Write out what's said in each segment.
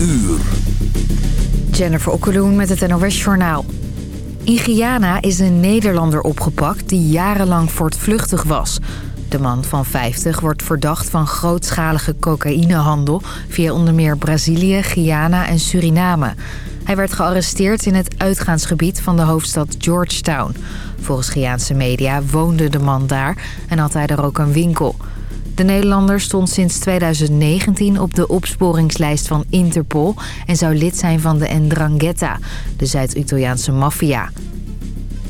uur. Jennifer Okkeloen met het NOS Journaal. In Guyana is een Nederlander opgepakt die jarenlang voortvluchtig was. De man van 50 wordt verdacht van grootschalige cocaïnehandel... via onder meer Brazilië, Guyana en Suriname. Hij werd gearresteerd in het uitgaansgebied van de hoofdstad Georgetown. Volgens Guyaanse media woonde de man daar en had hij er ook een winkel... De Nederlander stond sinds 2019 op de opsporingslijst van Interpol... en zou lid zijn van de Ndrangheta, de Zuid-Italiaanse maffia.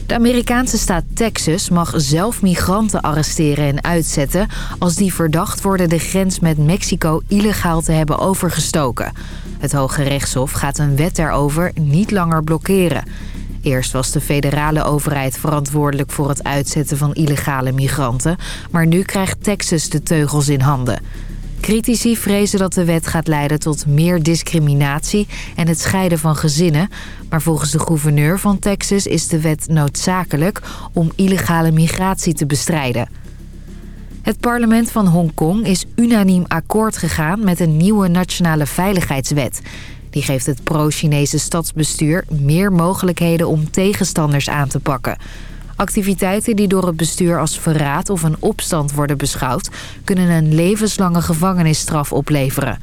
De Amerikaanse staat Texas mag zelf migranten arresteren en uitzetten... als die verdacht worden de grens met Mexico illegaal te hebben overgestoken. Het Hoge Rechtshof gaat een wet daarover niet langer blokkeren... Eerst was de federale overheid verantwoordelijk voor het uitzetten van illegale migranten. Maar nu krijgt Texas de teugels in handen. Critici vrezen dat de wet gaat leiden tot meer discriminatie en het scheiden van gezinnen. Maar volgens de gouverneur van Texas is de wet noodzakelijk om illegale migratie te bestrijden. Het parlement van Hongkong is unaniem akkoord gegaan met een nieuwe nationale veiligheidswet. Die geeft het pro-Chinese stadsbestuur meer mogelijkheden om tegenstanders aan te pakken. Activiteiten die door het bestuur als verraad of een opstand worden beschouwd... kunnen een levenslange gevangenisstraf opleveren.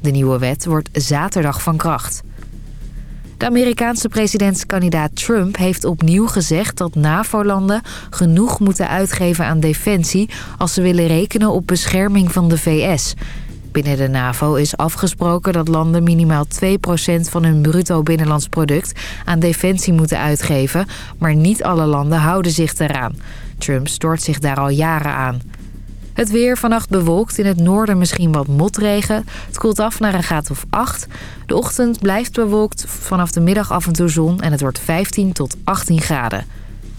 De nieuwe wet wordt zaterdag van kracht. De Amerikaanse presidentskandidaat Trump heeft opnieuw gezegd dat NAVO-landen genoeg moeten uitgeven aan defensie als ze willen rekenen op bescherming van de VS. Binnen de NAVO is afgesproken dat landen minimaal 2% van hun bruto binnenlands product aan defensie moeten uitgeven, maar niet alle landen houden zich daaraan. Trump stoort zich daar al jaren aan. Het weer vannacht bewolkt, in het noorden misschien wat motregen. Het koelt af naar een graad of 8. De ochtend blijft bewolkt, vanaf de middag af en toe zon en het wordt 15 tot 18 graden.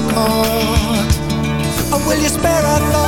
the? Or will you spare our thoughts?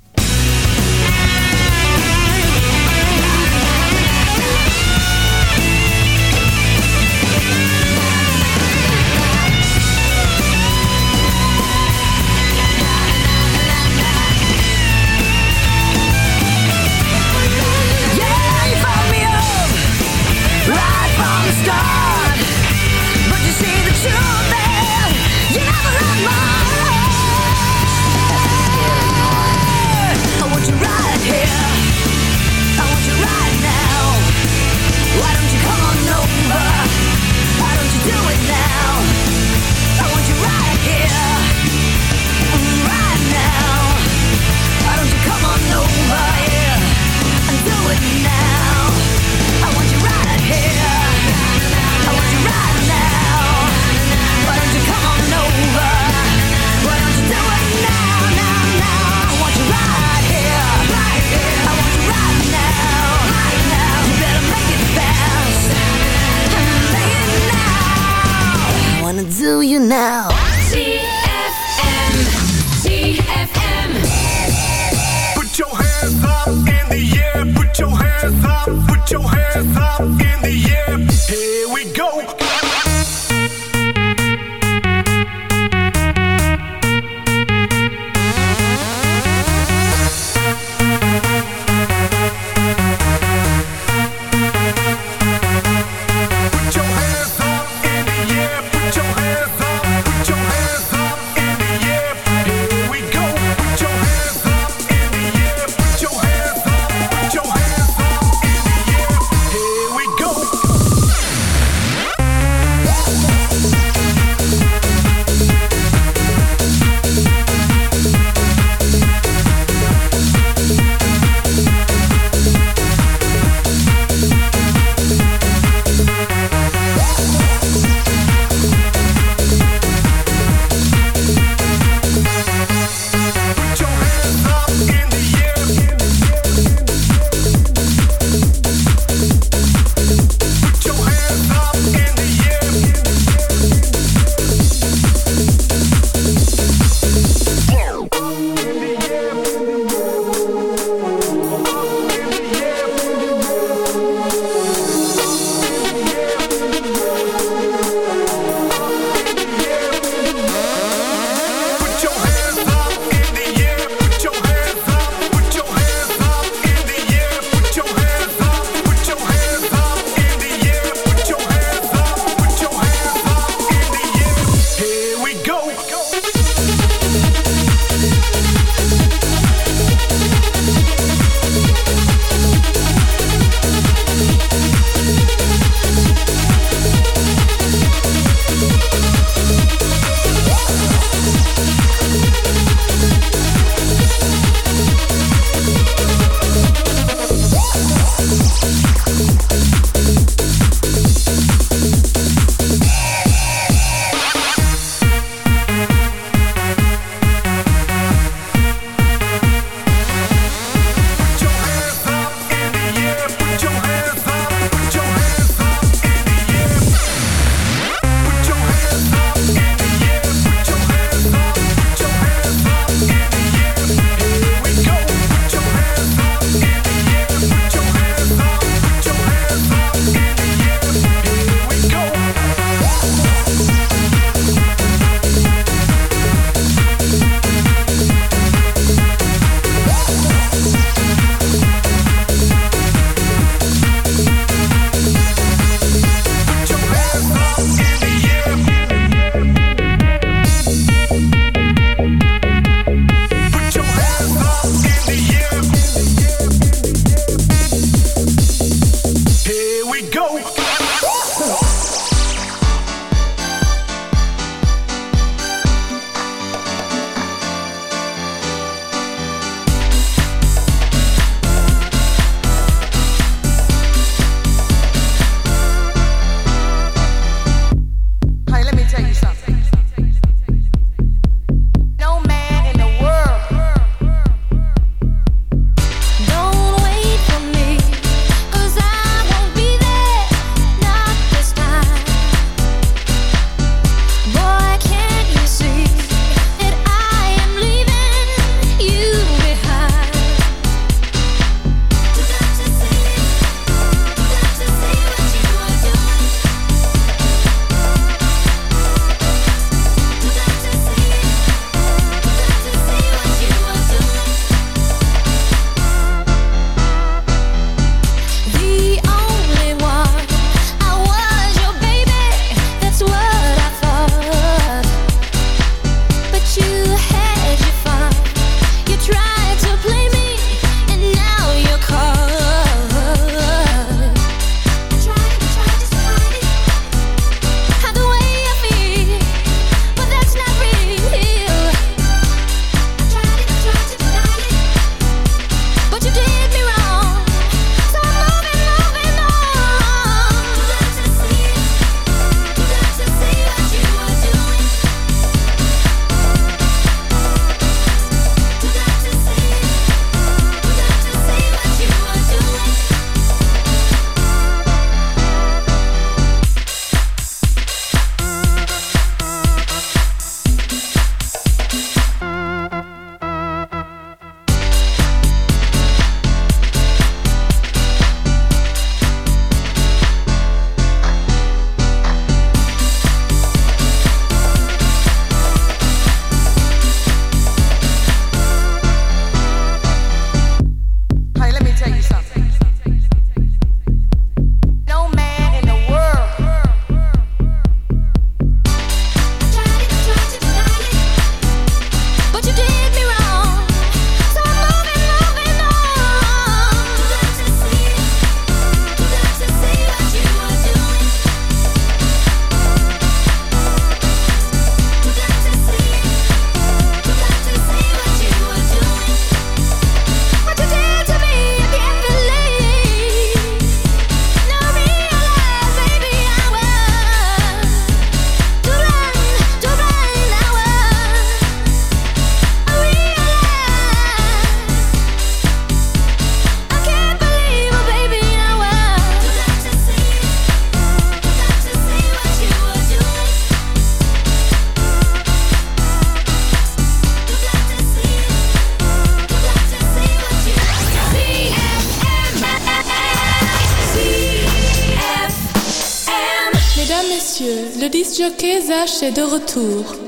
De retour.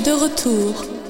de retour.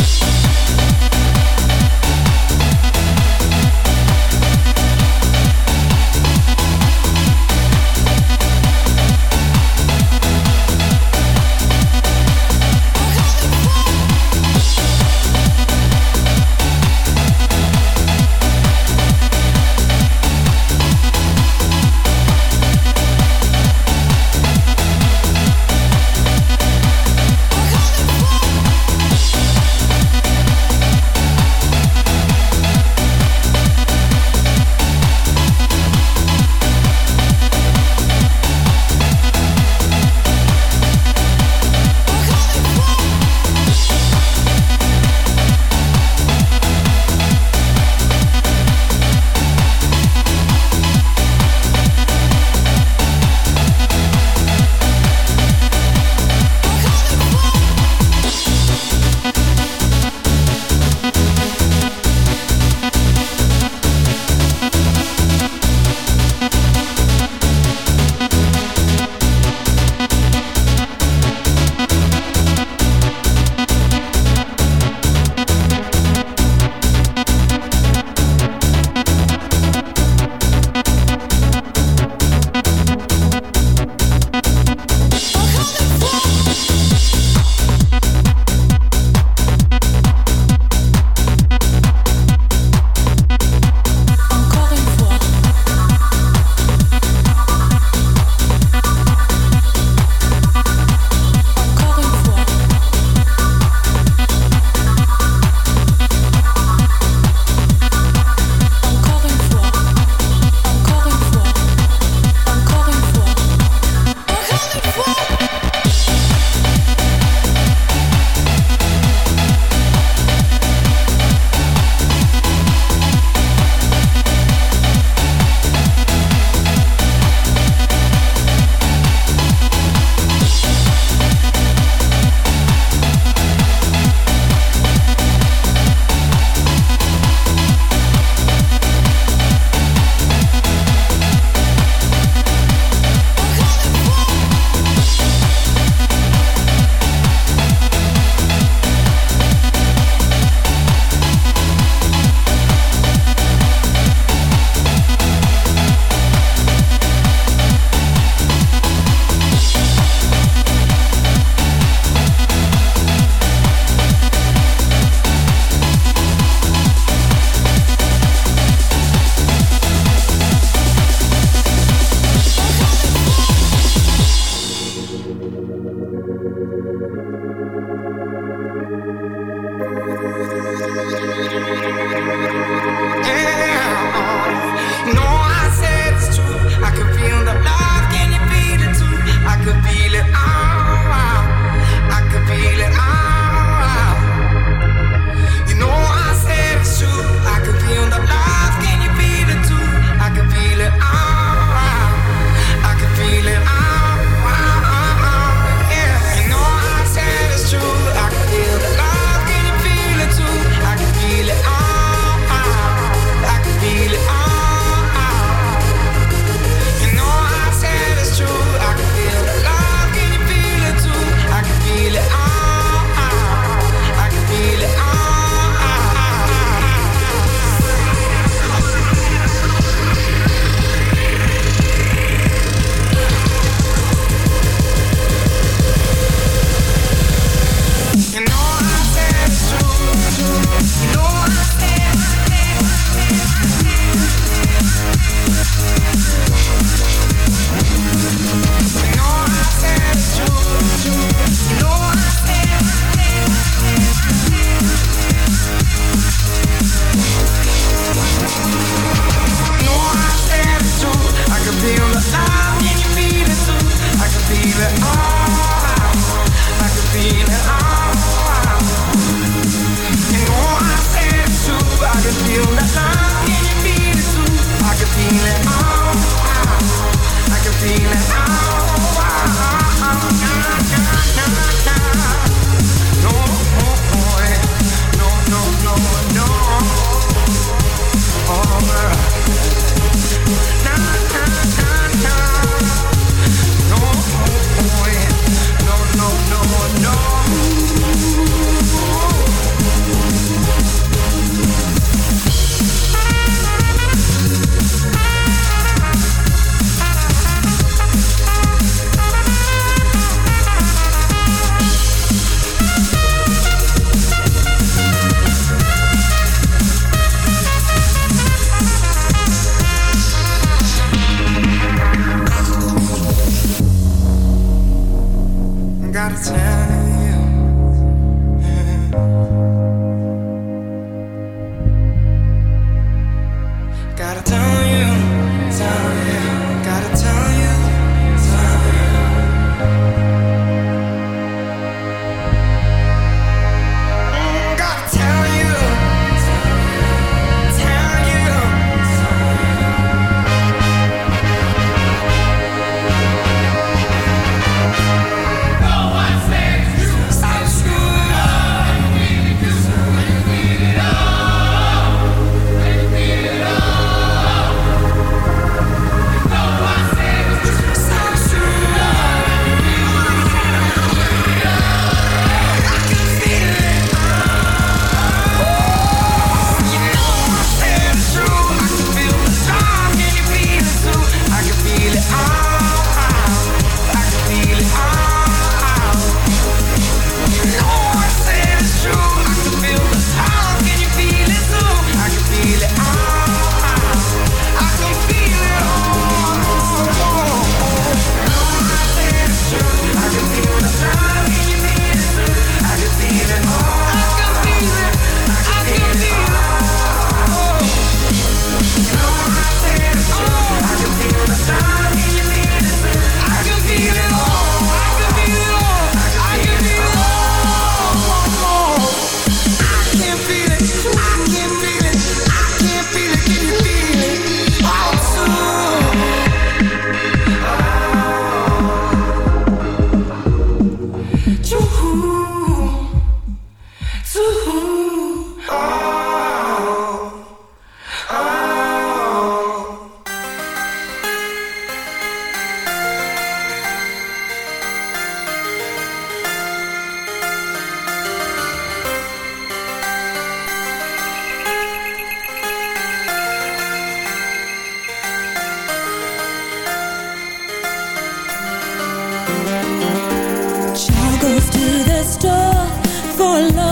for love.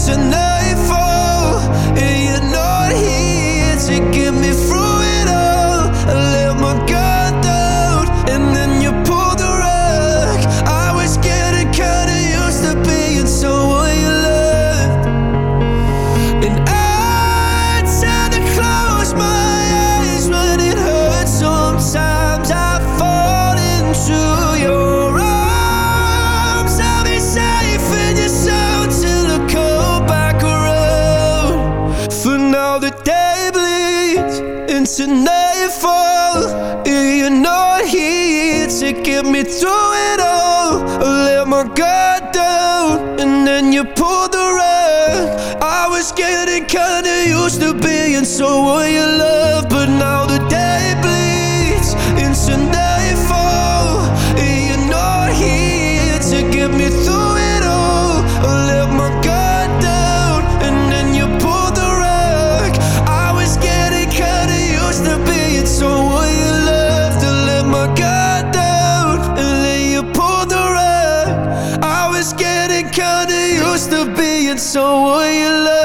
should know being someone you love, being someone you loved.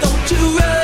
don't you run?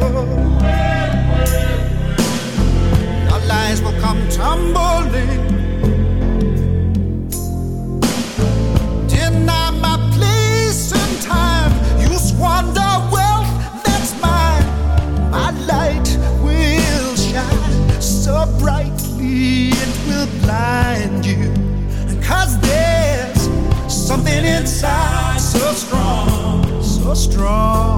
Your lies will come tumbling. Deny my place time. You squander wealth that's mine. My light will shine so brightly it will blind you. Cause there's something inside so strong, so strong.